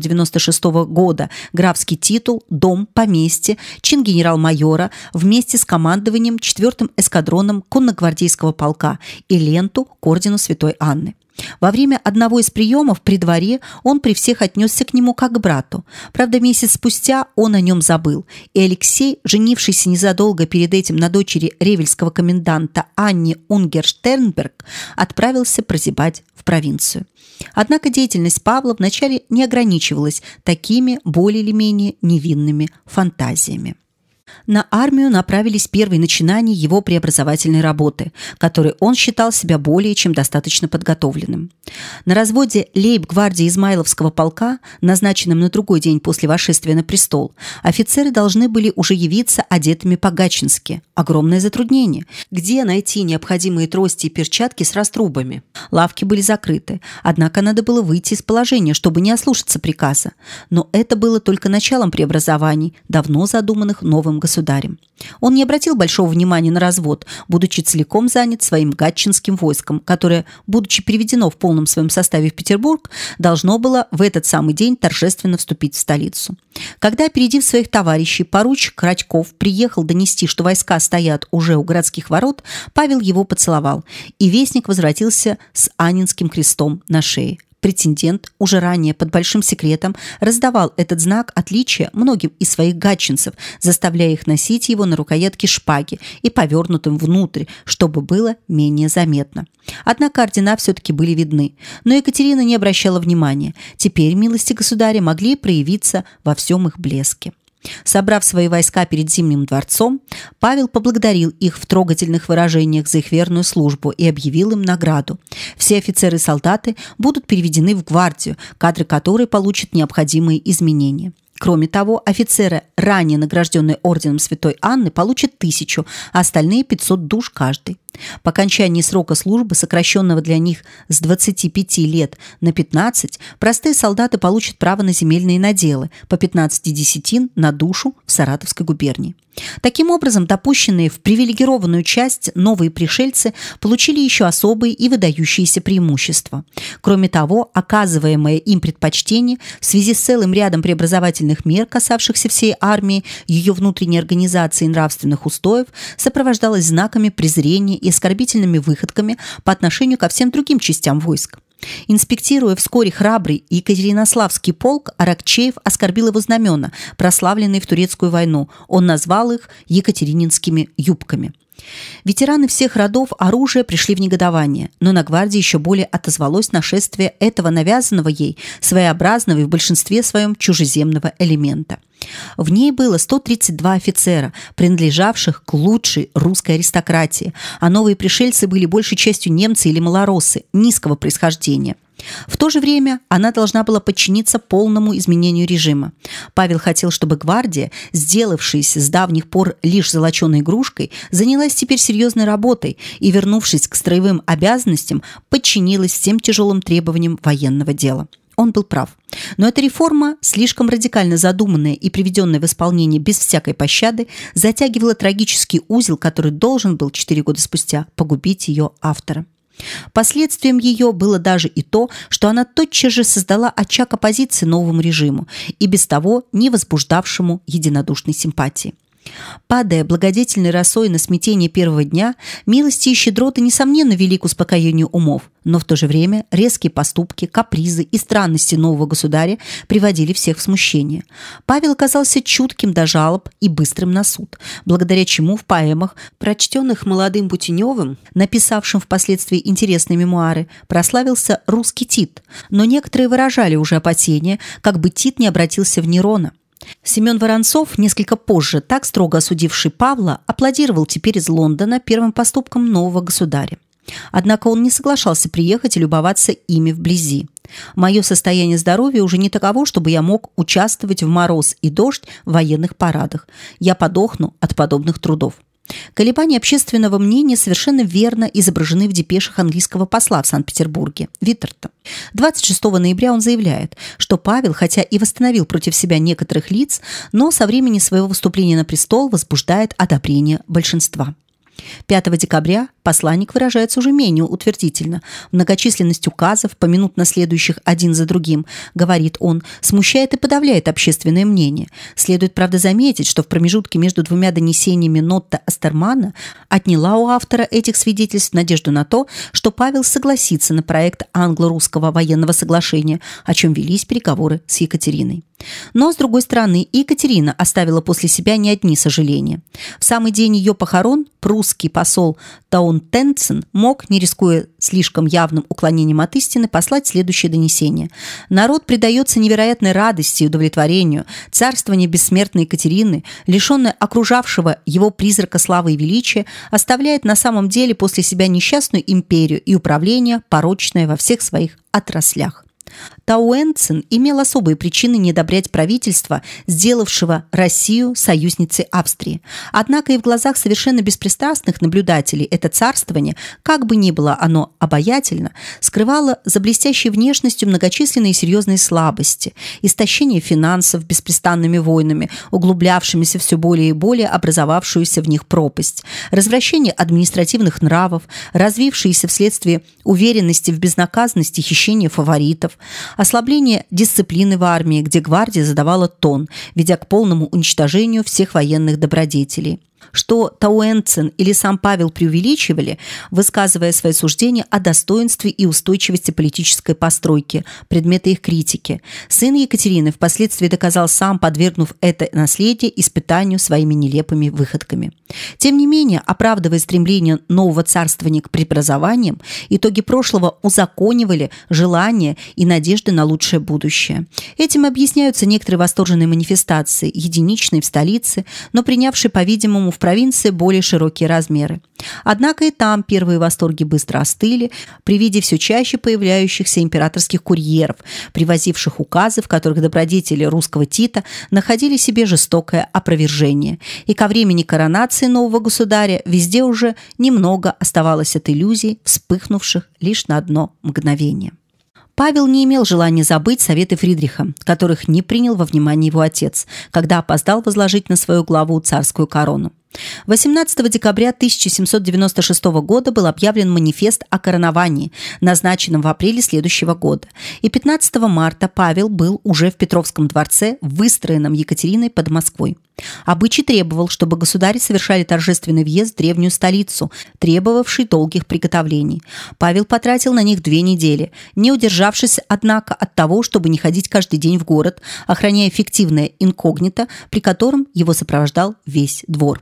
1796 года графский титул, дом, поместье, чин генерал-майора вместе с командованием 4-м эскадроном конногвардейского полка и ленту к ордену Святой Анны. Во время одного из приемов при дворе он при всех отнесся к нему как к брату. Правда, месяц спустя он о нем забыл, и Алексей, женившийся незадолго перед этим на дочери ревельского коменданта Анне Унгерштернберг, отправился прозябать в провинцию. Однако деятельность Павла вначале не ограничивалась такими более или менее невинными фантазиями на армию направились первые начинания его преобразовательной работы, которой он считал себя более чем достаточно подготовленным. На разводе лейб-гвардии Измайловского полка, назначенном на другой день после восшествия на престол, офицеры должны были уже явиться одетыми по-гачински. Огромное затруднение. Где найти необходимые трости и перчатки с раструбами? Лавки были закрыты, однако надо было выйти из положения, чтобы не ослушаться приказа. Но это было только началом преобразований, давно задуманных новым новым государем. Он не обратил большого внимания на развод, будучи целиком занят своим гатчинским войском, которое, будучи переведено в полном своем составе в Петербург, должно было в этот самый день торжественно вступить в столицу. Когда, опередив своих товарищей, поручик Кратьков приехал донести, что войска стоят уже у городских ворот, Павел его поцеловал, и вестник возвратился с Анинским крестом на шее. Претендент уже ранее под большим секретом раздавал этот знак отличия многим из своих гатчинцев, заставляя их носить его на рукоятке шпаги и повернутым внутрь, чтобы было менее заметно. Однако ордена все-таки были видны, но Екатерина не обращала внимания. Теперь милости государя могли проявиться во всем их блеске. Собрав свои войска перед Зимним дворцом, Павел поблагодарил их в трогательных выражениях за их верную службу и объявил им награду. Все офицеры и солдаты будут переведены в гвардию, кадры которой получат необходимые изменения. Кроме того, офицеры, ранее награжденные орденом Святой Анны, получат тысячу, а остальные 500 душ каждый. По окончании срока службы, сокращенного для них с 25 лет на 15, простые солдаты получат право на земельные наделы по 15 десятин на душу в Саратовской губернии. Таким образом, допущенные в привилегированную часть новые пришельцы получили еще особые и выдающиеся преимущества. Кроме того, оказываемое им предпочтение в связи с целым рядом преобразовательных мер, касавшихся всей армии, ее внутренней организации и нравственных устоев, сопровождалось знаками презрения оскорбительными выходками по отношению ко всем другим частям войск. Инспектируя вскоре храбрый Екатеринославский полк, Аракчеев оскорбил его знамена, прославленные в турецкую войну. Он назвал их екатерининскими юбками. Ветераны всех родов оружия пришли в негодование, но на гвардии еще более отозвалось нашествие этого навязанного ей, своеобразного и в большинстве своем чужеземного элемента. В ней было 132 офицера, принадлежавших к лучшей русской аристократии, а новые пришельцы были большей частью немцы или малороссы низкого происхождения – в то же время она должна была подчиниться полному изменению режима. Павел хотел, чтобы гвардия, сделавшаяся с давних пор лишь золоченой игрушкой, занялась теперь серьезной работой и, вернувшись к строевым обязанностям, подчинилась всем тяжелым требованиям военного дела. Он был прав. Но эта реформа, слишком радикально задуманная и приведенная в исполнение без всякой пощады, затягивала трагический узел, который должен был четыре года спустя погубить ее автора. Последствием ее было даже и то, что она тотчас же создала очаг оппозиции новому режиму и без того не возбуждавшему единодушной симпатии. Падая благодетельной росой на смятение первого дня, милости и щедроты, несомненно, вели к успокоению умов, но в то же время резкие поступки, капризы и странности нового государя приводили всех в смущение. Павел оказался чутким до жалоб и быстрым на суд, благодаря чему в поэмах, прочтенных молодым Бутеневым, написавшим впоследствии интересные мемуары, прославился русский Тит, но некоторые выражали уже опасения, как бы Тит не обратился в Нерона – Семен Воронцов, несколько позже так строго осудивший Павла, аплодировал теперь из Лондона первым поступком нового государя. Однако он не соглашался приехать и любоваться ими вблизи. Мое состояние здоровья уже не таково, чтобы я мог участвовать в мороз и дождь в военных парадах. Я подохну от подобных трудов. Колебания общественного мнения совершенно верно изображены в депешах английского посла в Санкт-Петербурге Виттерта. 26 ноября он заявляет, что Павел, хотя и восстановил против себя некоторых лиц, но со времени своего выступления на престол возбуждает одобрение большинства. 5 декабря посланник выражается уже менее утвердительно. Многочисленность указов, поминутно следующих один за другим, говорит он, смущает и подавляет общественное мнение. Следует, правда, заметить, что в промежутке между двумя донесениями Нотта Астермана отняла у автора этих свидетельств надежду на то, что Павел согласится на проект англо-русского военного соглашения, о чем велись переговоры с Екатериной. Но, с другой стороны, Екатерина оставила после себя не одни сожаления. В самый день ее похорон прусский посол Таун Тенцен мог, не рискуя слишком явным уклонением от истины, послать следующее донесение. Народ предается невероятной радости и удовлетворению. Царствование бессмертной Екатерины, лишенное окружавшего его призрака славы и величия, оставляет на самом деле после себя несчастную империю и управление, порочное во всех своих отраслях. Тауэнцин имел особые причины не одобрять правительство, сделавшего Россию союзницей Австрии. Однако и в глазах совершенно беспристрастных наблюдателей это царствование, как бы ни было оно обаятельно, скрывало за блестящей внешностью многочисленные серьезные слабости, истощение финансов беспрестанными войнами, углублявшимися все более и более образовавшуюся в них пропасть, развращение административных нравов, развившиеся вследствие уверенности в безнаказанности хищения фаворитов, ослабление дисциплины в армии, где гвардия задавала тон, ведя к полному уничтожению всех военных добродетелей что Тауэнцин или сам Павел преувеличивали, высказывая свои суждения о достоинстве и устойчивости политической постройки, предмета их критики. Сын Екатерины впоследствии доказал сам, подвергнув это наследие испытанию своими нелепыми выходками. Тем не менее, оправдывая стремление нового царствования к преобразованиям, итоги прошлого узаконивали желания и надежды на лучшее будущее. Этим объясняются некоторые восторженные манифестации, единичные в столице, но принявшие, по-видимому, в провинции более широкие размеры. Однако и там первые восторги быстро остыли при виде все чаще появляющихся императорских курьеров, привозивших указы, в которых добродетели русского Тита находили себе жестокое опровержение. И ко времени коронации нового государя везде уже немного оставалось от иллюзий, вспыхнувших лишь на одно мгновение. Павел не имел желания забыть советы Фридриха, которых не принял во внимание его отец, когда опоздал возложить на свою главу царскую корону. 18 декабря 1796 года был объявлен манифест о короновании, назначенном в апреле следующего года. И 15 марта Павел был уже в Петровском дворце, выстроенном Екатериной под Москвой. Обычай требовал, чтобы государи совершали торжественный въезд в древнюю столицу, требовавший долгих приготовлений. Павел потратил на них две недели, не удержавшись, однако, от того, чтобы не ходить каждый день в город, охраняя эффективное инкогнито, при котором его сопровождал весь двор.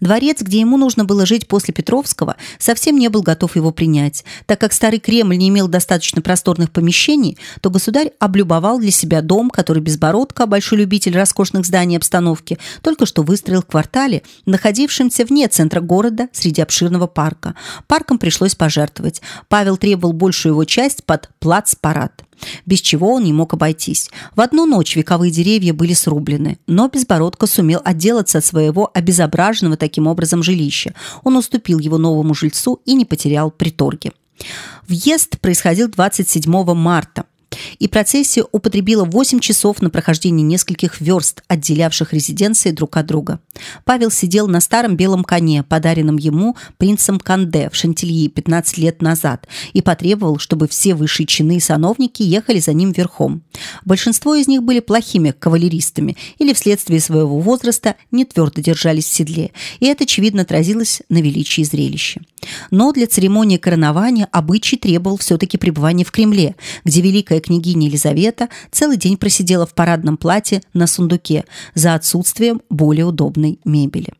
Дворец, где ему нужно было жить после Петровского, совсем не был готов его принять. Так как старый Кремль не имел достаточно просторных помещений, то государь облюбовал для себя дом, который Безбородко, большой любитель роскошных зданий и обстановки, только что выстроил в квартале, находившемся вне центра города, среди обширного парка. Парком пришлось пожертвовать. Павел требовал большую его часть под плац-парад без чего он не мог обойтись. В одну ночь вековые деревья были срублены, но Безбородко сумел отделаться от своего обезображенного таким образом жилища. Он уступил его новому жильцу и не потерял приторги. Въезд происходил 27 марта и процессия употребила 8 часов на прохождение нескольких верст, отделявших резиденции друг от друга. Павел сидел на старом белом коне, подаренном ему принцем Канде в Шантильи 15 лет назад, и потребовал, чтобы все высшие чины и сановники ехали за ним верхом. Большинство из них были плохими кавалеристами или вследствие своего возраста не твердо держались в седле, и это, очевидно, отразилось на величии зрелища. Но для церемонии коронования обычай требовал все-таки пребывания в Кремле, где великая княгиня Елизавета целый день просидела в парадном платье на сундуке за отсутствием более удобной мебели.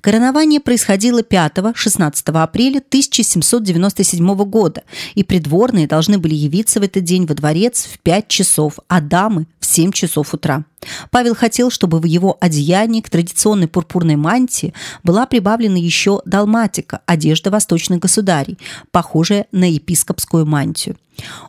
Коронование происходило 5-16 апреля 1797 года, и придворные должны были явиться в этот день во дворец в 5 часов, а дамы в 7 часов утра. Павел хотел, чтобы в его одеянии к традиционной пурпурной мантии была прибавлена еще далматика, одежда восточных государей, похожая на епископскую мантию.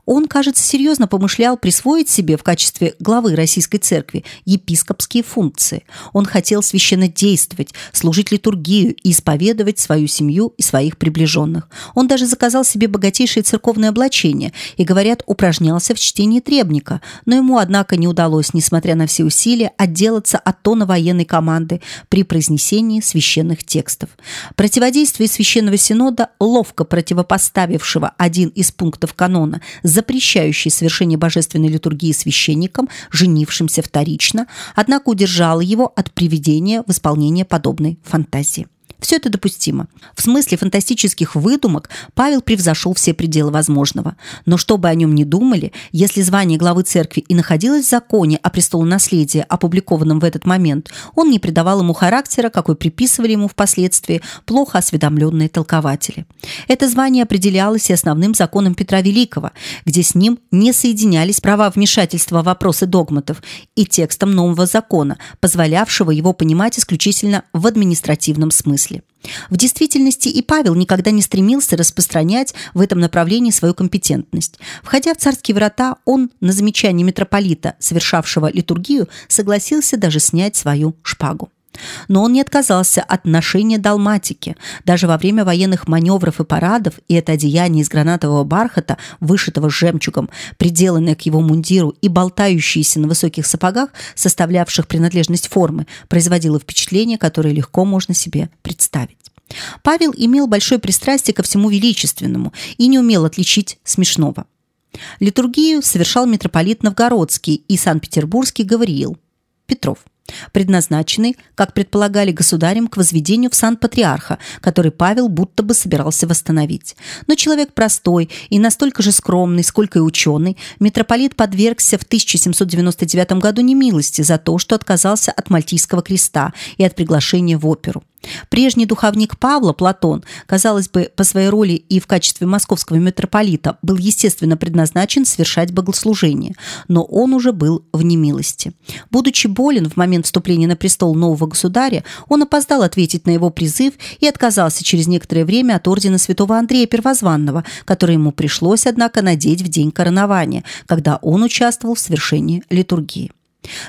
Он, кажется, серьезно помышлял присвоить себе в качестве главы Российской Церкви епископские функции. Он хотел священно действовать, служить литургию и исповедовать свою семью и своих приближенных. Он даже заказал себе богатейшее церковное облачение и, говорят, упражнялся в чтении требника, но ему, однако, не удалось, несмотря на все усилия, отделаться от тона военной команды при произнесении священных текстов. Противодействие Священного Синода, ловко противопоставившего один из пунктов канона запрещающий совершение божественной литургии священникам, женившимся вторично, однако удержала его от приведения в исполнение подобной фантазии. Все это допустимо. В смысле фантастических выдумок Павел превзошел все пределы возможного. Но что бы о нем ни думали, если звание главы церкви и находилось в законе о престолонаследии, опубликованном в этот момент, он не придавал ему характера, какой приписывали ему впоследствии плохо осведомленные толкователи. Это звание определялось и основным законом Петра Великого, где с ним не соединялись права вмешательства в вопросы догматов и текстом нового закона, позволявшего его понимать исключительно в административном смысле мысли. В действительности и Павел никогда не стремился распространять в этом направлении свою компетентность. Входя в царские врата, он на замечание митрополита, совершавшего литургию, согласился даже снять свою шпагу. Но он не отказался от ношения далматики. Даже во время военных маневров и парадов, и это одеяние из гранатового бархата, вышитого жемчугом, приделанное к его мундиру и болтающееся на высоких сапогах, составлявших принадлежность формы, производило впечатление, которое легко можно себе представить. Павел имел большое пристрастие ко всему величественному и не умел отличить смешного. Литургию совершал митрополит Новгородский и Санкт-Петербургский Гавриил Петров – предназначенный, как предполагали государем, к возведению в сан патриарха, который Павел будто бы собирался восстановить. Но человек простой и настолько же скромный, сколько и ученый, митрополит подвергся в 1799 году немилости за то, что отказался от Мальтийского креста и от приглашения в оперу. Прежний духовник Павла, Платон, казалось бы, по своей роли и в качестве московского митрополита, был естественно предназначен совершать богослужение, но он уже был в немилости. Будучи болен в момент вступления на престол нового государя, он опоздал ответить на его призыв и отказался через некоторое время от ордена святого Андрея Первозванного, который ему пришлось, однако, надеть в день коронования, когда он участвовал в совершении литургии.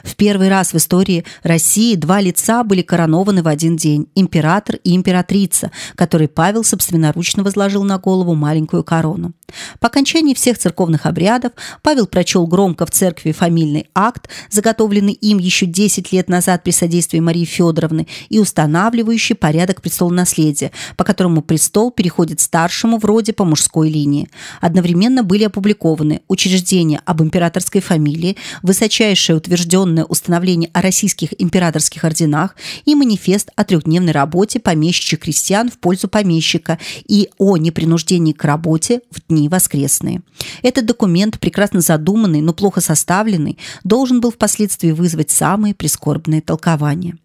В первый раз в истории России два лица были коронованы в один день – император и императрица, который Павел собственноручно возложил на голову маленькую корону. По окончании всех церковных обрядов Павел прочел громко в церкви фамильный акт, заготовленный им еще 10 лет назад при содействии Марии Федоровны и устанавливающий порядок престолонаследия, по которому престол переходит старшему в роде по мужской линии. Одновременно были опубликованы учреждения об императорской фамилии, высочайшее утвержденное установление о российских императорских орденах и манифест о трехдневной работе помещичьих крестьян в пользу помещика и о непринуждении к работе в дни воскресные. Этот документ, прекрасно задуманный, но плохо составленный, должен был впоследствии вызвать самые прискорбные толкования.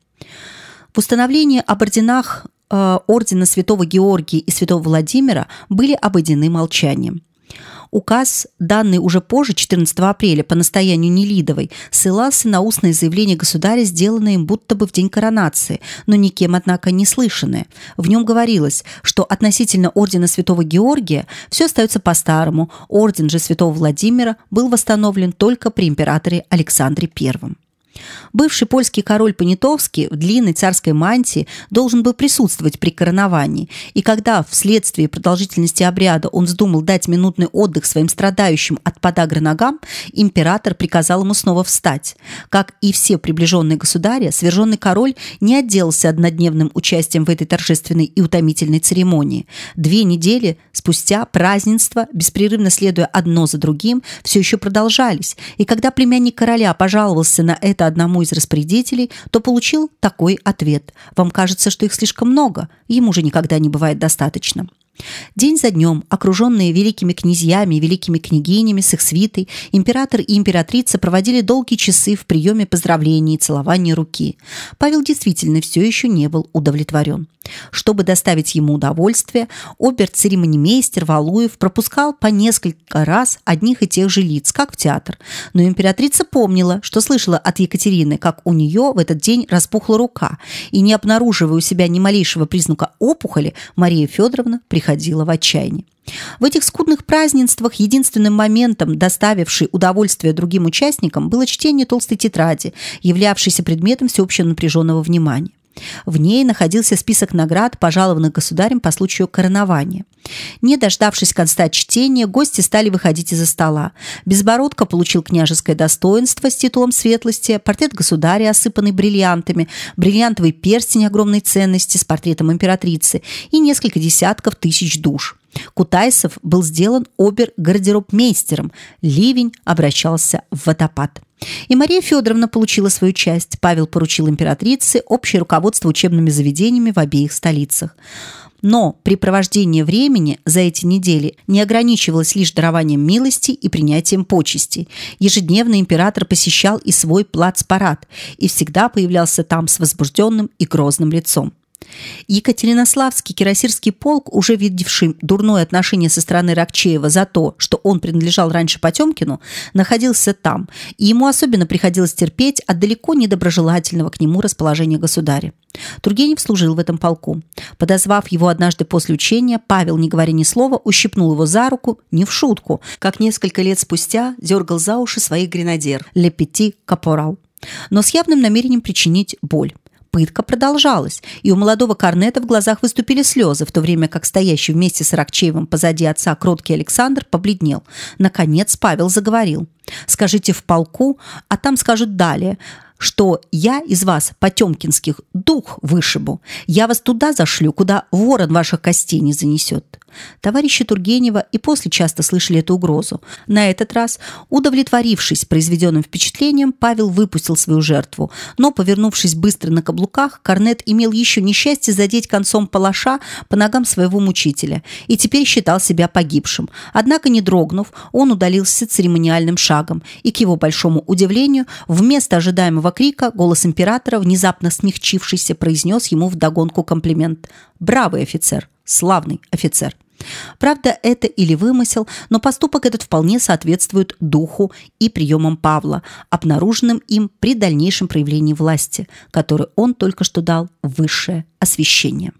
В установлении об орденах э, ордена Святого Георгия и Святого Владимира были обойдены молчанием. Указ, данный уже позже, 14 апреля, по настоянию Нелидовой, ссылался на устное заявление государя, сделанное им будто бы в день коронации, но никем, однако, не слышанное. В нем говорилось, что относительно ордена Святого Георгия все остается по-старому, орден же Святого Владимира был восстановлен только при императоре Александре I. Бывший польский король Понятовский в длинной царской мантии должен был присутствовать при короновании, и когда вследствие продолжительности обряда он вздумал дать минутный отдых своим страдающим от подагры ногам, император приказал ему снова встать. Как и все приближенные государя, сверженный король не отделался однодневным участием в этой торжественной и утомительной церемонии. Две недели спустя празднества, беспрерывно следуя одно за другим, все еще продолжались, и когда племянник короля пожаловался на это одному из распорядителей, то получил такой ответ. Вам кажется, что их слишком много, ему же никогда не бывает достаточно. День за днем, окруженные великими князьями и великими княгинями с их свитой, император и императрица проводили долгие часы в приеме поздравлений и целования руки. Павел действительно все еще не был удовлетворен. Чтобы доставить ему удовольствие, обер-церемонимейстер Валуев пропускал по несколько раз одних и тех же лиц, как в театр. Но императрица помнила, что слышала от Екатерины, как у нее в этот день распухла рука, и не обнаруживая у себя ни малейшего признака опухоли, Мария Федоровна приходила в отчаяние. В этих скудных празднествах единственным моментом, доставивший удовольствие другим участникам, было чтение толстой тетради, являвшейся предметом всеобщего напряженного внимания. В ней находился список наград, пожалованных государем по случаю коронования. Не дождавшись конца чтения, гости стали выходить из-за стола. Безбородко получил княжеское достоинство с титулом светлости, портрет государя, осыпанный бриллиантами, бриллиантовый перстень огромной ценности с портретом императрицы и несколько десятков тысяч душ. Кутайсов был сделан обер-гардеробмейстером. Ливень обращался в водопад. И Мария Федоровна получила свою часть. Павел поручил императрице общее руководство учебными заведениями в обеих столицах. Но препровождение времени за эти недели не ограничивалось лишь дарованием милости и принятием почестей. Ежедневно император посещал и свой плацпарад и всегда появлялся там с возбужденным и грозным лицом. Екатеринославский кирасирский полк, уже видевший дурное отношение со стороны Рокчеева за то, что он принадлежал раньше Потемкину, находился там, и ему особенно приходилось терпеть от далеко недоброжелательного к нему расположения государя. Тургенев служил в этом полку. Подозвав его однажды после учения, Павел, не говоря ни слова, ущипнул его за руку, не в шутку, как несколько лет спустя дергал за уши своих гренадер «Ле Пяти Капорал», но с явным намерением причинить боль. Пытка продолжалась, и у молодого корнета в глазах выступили слезы, в то время как стоящий вместе с Аракчеевым позади отца кроткий Александр побледнел. Наконец Павел заговорил. «Скажите в полку, а там скажут далее, что я из вас, потемкинских, дух вышибу. Я вас туда зашлю, куда ворон ваших костей не занесет. Товарищи Тургенева и после часто слышали эту угрозу. На этот раз, удовлетворившись произведенным впечатлением, Павел выпустил свою жертву, но, повернувшись быстро на каблуках, Корнет имел еще несчастье задеть концом палаша по ногам своего мучителя и теперь считал себя погибшим. Однако, не дрогнув, он удалился церемониальным шагом, и, к его большому удивлению, вместо ожидаемого крика голос императора, внезапно смягчившийся, произнес ему вдогонку комплимент. «Бравый офицер! Славный офицер!» Правда, это или вымысел, но поступок этот вполне соответствует духу и приемам Павла, обнаруженным им при дальнейшем проявлении власти, который он только что дал высшее освящение.